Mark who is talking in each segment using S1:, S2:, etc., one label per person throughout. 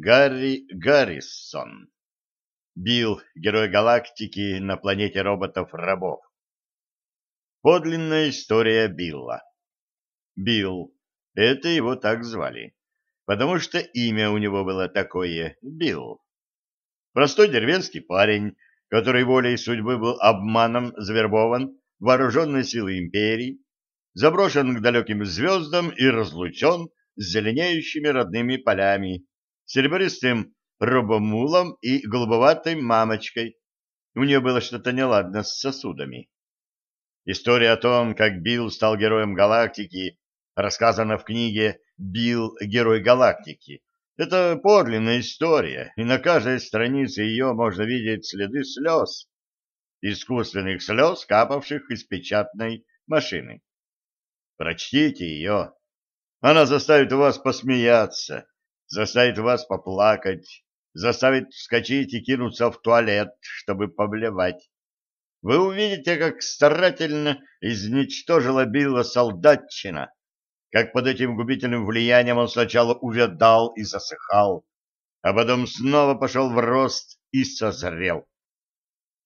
S1: Гарри Гаррисон. Билл, герой галактики на планете роботов-рабов. Подлинная история Билла. Билл. Это его так звали, потому что имя у него было такое — Билл. Простой деревенский парень, который волей судьбы был обманом завербован в вооруженные империи, заброшен к далеким звездам и разлучен с зеленеющими родными полями, серебристым робомулом и голубоватой мамочкой. У нее было что-то неладно с сосудами. История о том, как Билл стал героем галактики, рассказана в книге «Билл. Герой галактики». Это подлинная история, и на каждой странице ее можно видеть следы слез, искусственных слез, капавших из печатной машины. Прочтите ее. Она заставит вас посмеяться, заставит вас поплакать, заставит вскочить и кинуться в туалет, чтобы поблевать. Вы увидите, как старательно изничтожила Билла солдатчина, как под этим губительным влиянием он сначала увядал и засыхал, а потом снова пошел в рост и созрел.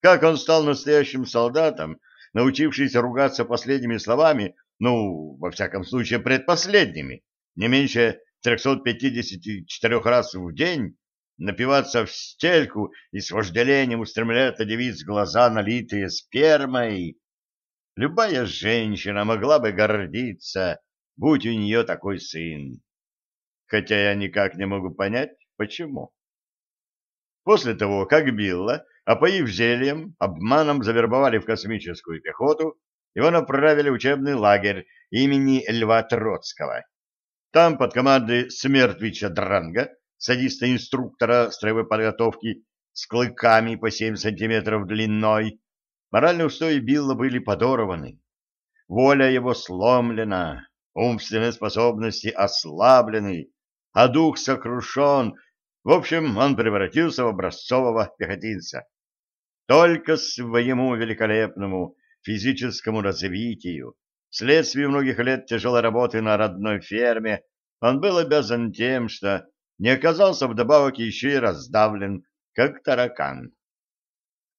S1: Как он стал настоящим солдатом, научившись ругаться последними словами, ну, во всяком случае, предпоследними, не меньше 354 раз в день напиваться в стельку и с вожделением устремлять на девиц глаза, налитые спермой. Любая женщина могла бы гордиться, будь у нее такой сын. Хотя я никак не могу понять, почему. После того, как Билла, опоив зельем, обманом завербовали в космическую пехоту, его направили в учебный лагерь имени Льва Троцкого. Там под командой Смертвича Дранга, садиста-инструктора строевой подготовки с клыками по 7 сантиметров длиной, моральные устои Билла были подорваны. Воля его сломлена, умственные способности ослаблены, а дух сокрушен. В общем, он превратился в образцового пехотинца. Только своему великолепному физическому развитию, вследствие многих лет тяжелой работы на родной ферме, он был обязан тем, что не оказался вдобавок еще и раздавлен, как таракан.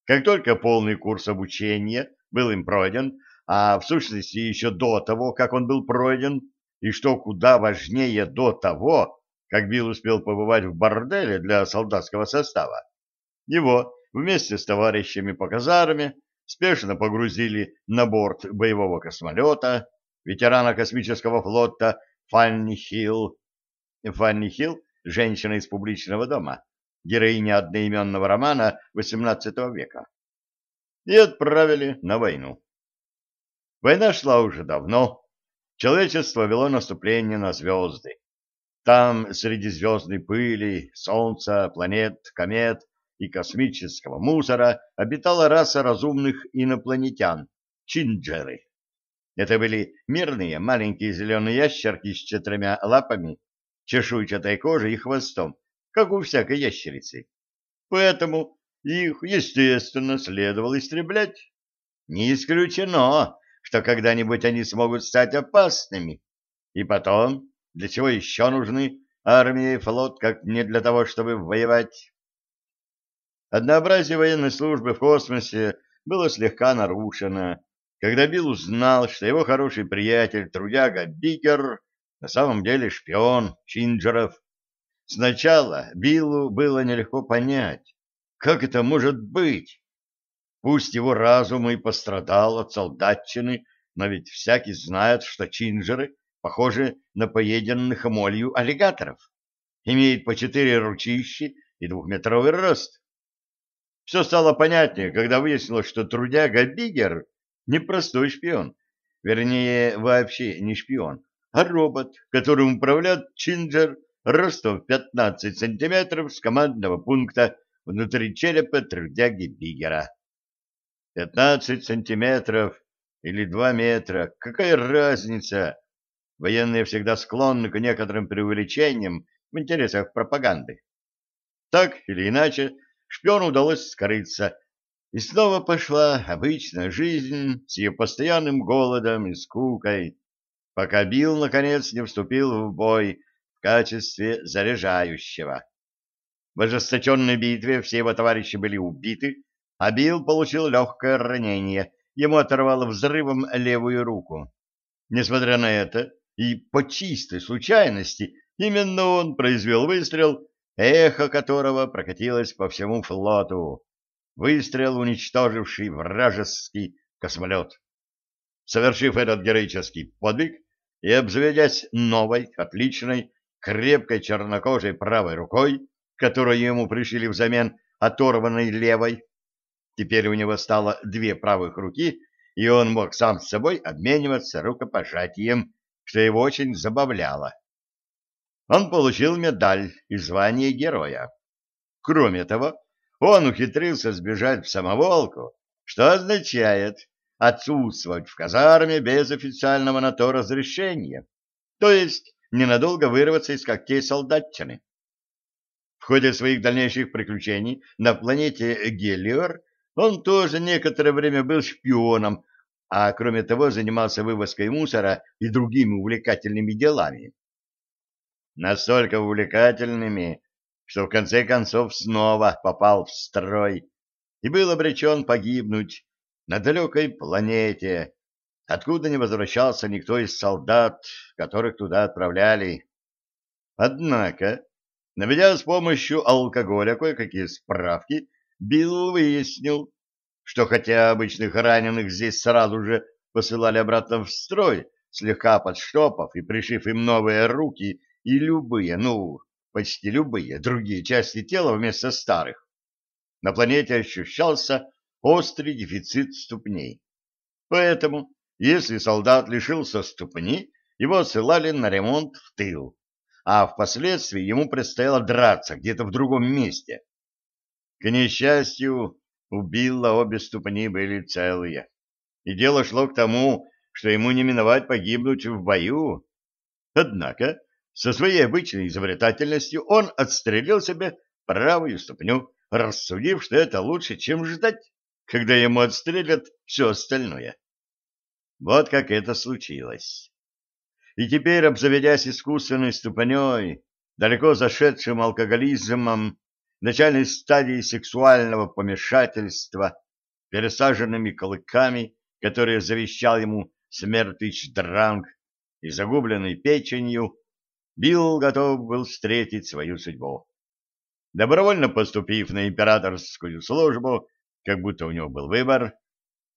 S1: Как только полный курс обучения был им пройден, а в сущности еще до того, как он был пройден, и что куда важнее до того, как Билл успел побывать в борделе для солдатского состава, его вместе с товарищами по казарме спешно погрузили на борт боевого космолета ветерана космического флота Фанни Хилл. Фанни Хилл – женщина из публичного дома, героиня одноименного романа XVIII века. И отправили на войну. Война шла уже давно. Человечество вело наступление на звезды. Там, среди звездной пыли, солнца, планет, комет и космического мусора, обитала раса разумных инопланетян — чинджеры. Это были мирные маленькие зеленые ящерки с четырьмя лапами, чешуйчатой кожей и хвостом, как у всякой ящерицы. Поэтому их, естественно, следовало истреблять. Не исключено, что когда-нибудь они смогут стать опасными. И потом, для чего еще нужны армия и флот, как не для того, чтобы воевать? Однообразие военной службы в космосе было слегка нарушено, когда Билл узнал, что его хороший приятель, трудяга Бикер, на самом деле шпион Чинджеров. Сначала Биллу было нелегко понять, как это может быть. Пусть его разум и пострадал от солдатчины, но ведь всякий знает, что чинджеры похожи на поеденных молью аллигаторов, имеют по четыре ручищи и двухметровый рост. Все стало понятнее, когда выяснилось, что трудяга Бигер не простой шпион, вернее, вообще не шпион, а робот, которым управляет Чинджер ростом в 15 сантиметров с командного пункта внутри черепа трудяги Бигера. Пятнадцать сантиметров или два метра, какая разница? Военные всегда склонны к некоторым преувеличениям в интересах пропаганды. Так или иначе, шпиону удалось скрыться, и снова пошла обычная жизнь с ее постоянным голодом и скукой, пока Билл, наконец, не вступил в бой в качестве заряжающего. В ожесточенной битве все его товарищи были убиты, а Билл получил легкое ранение, ему оторвало взрывом левую руку. Несмотря на это, и по чистой случайности, именно он произвел выстрел, эхо которого прокатилось по всему флоту. Выстрел, уничтоживший вражеский космолет. Совершив этот героический подвиг и обзаведясь новой, отличной, крепкой чернокожей правой рукой, которую ему пришили взамен оторванной левой, теперь у него стало две правых руки, и он мог сам с собой обмениваться рукопожатием, что его очень забавляло. Он получил медаль и звание героя. Кроме того, он ухитрился сбежать в самоволку, что означает отсутствовать в казарме без официального на то разрешения, то есть ненадолго вырваться из когтей солдатчины. В ходе своих дальнейших приключений на планете Гелиор он тоже некоторое время был шпионом, а кроме того занимался вывозкой мусора и другими увлекательными делами. Настолько увлекательными, что в конце концов снова попал в строй и был обречен погибнуть на далекой планете, откуда не возвращался никто из солдат, которых туда отправляли. Однако, наведя с помощью алкоголя кое-какие справки, Билл выяснил, что хотя обычных раненых здесь сразу же посылали обратно в строй, слегка подштопав и пришив им новые руки и любые, ну, почти любые другие части тела вместо старых, на планете ощущался острый дефицит ступней. Поэтому, если солдат лишился ступни, его ссылали на ремонт в тыл, а впоследствии ему предстояло драться где-то в другом месте. К несчастью, у Билла обе ступни были целые. И дело шло к тому, что ему не миновать погибнуть в бою. Однако, со своей обычной изобретательностью он отстрелил себе правую ступню, рассудив, что это лучше, чем ждать, когда ему отстрелят все остальное. Вот как это случилось. И теперь, обзаведясь искусственной ступней, далеко зашедшим алкоголизмом, начальной стадии сексуального помешательства, пересаженными клыками, которые завещал ему Смертыч Дранг, и загубленной печенью, Билл готов был встретить свою судьбу. Добровольно поступив на императорскую службу, как будто у него был выбор,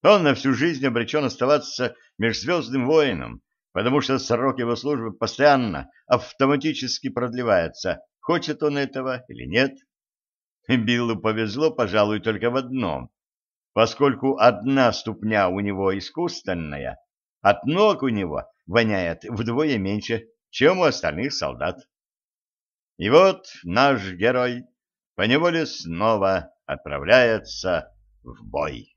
S1: он на всю жизнь обречен оставаться межзвездным воином, потому что срок его службы постоянно автоматически продлевается, хочет он этого или нет. Биллу повезло, пожалуй, только в одном. Поскольку одна ступня у него искусственная, от ног у него воняет вдвое меньше, чем у остальных солдат. И вот наш герой поневоле снова отправляется в бой.